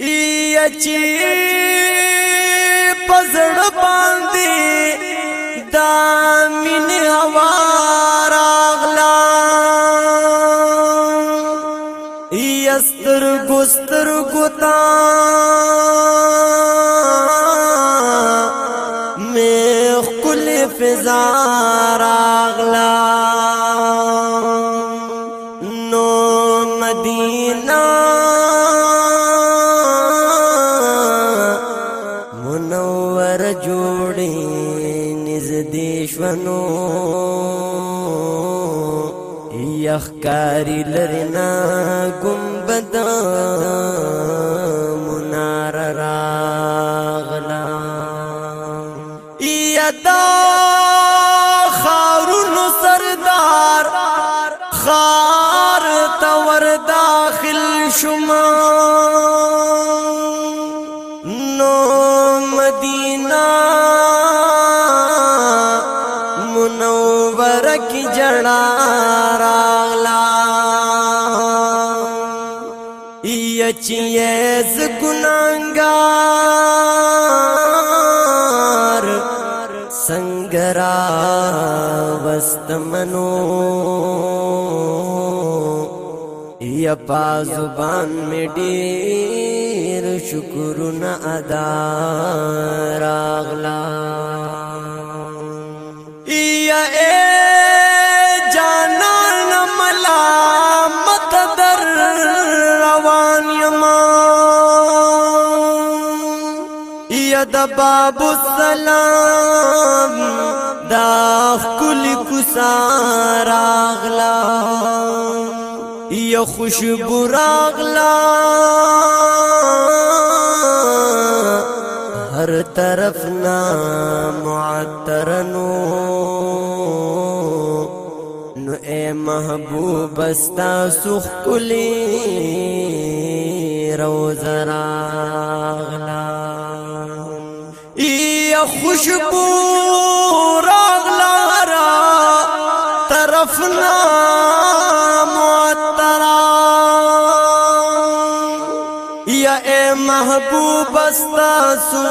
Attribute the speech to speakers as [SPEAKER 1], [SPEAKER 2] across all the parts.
[SPEAKER 1] یا چې پزړ باندې دا مين هوا راغلا یستر ګستر ګتا مې خپل فضا راغلا نو مدینہ پر جوړې نږدې شونو یخکاری لرنا گنبد منار راغلا یدا خارون سردار خار تور داخل شما نو ननोवर की जड़ा इच गुनंगा संगर्त मनो इज़ु बाने شکرنا ادا راغلا یا اے جانان ملا متدر روان یما یا د باب السلام دا کل کسارا غلا یا خوشبو راغلا هر طرف نا معترنو نو اے محبوب استا سخ کلی روز راغلا ای خوشبو راغلا را طرفنا محبوب استاسو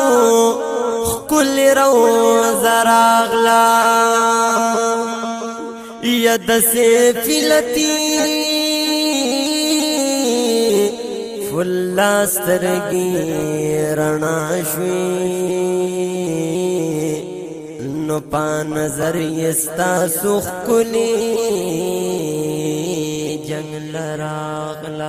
[SPEAKER 1] کل روز راغلا ید سے فلتی فلاسترگی رنا شوی نو پا نظر یستا سخ کلی جنگل راغلا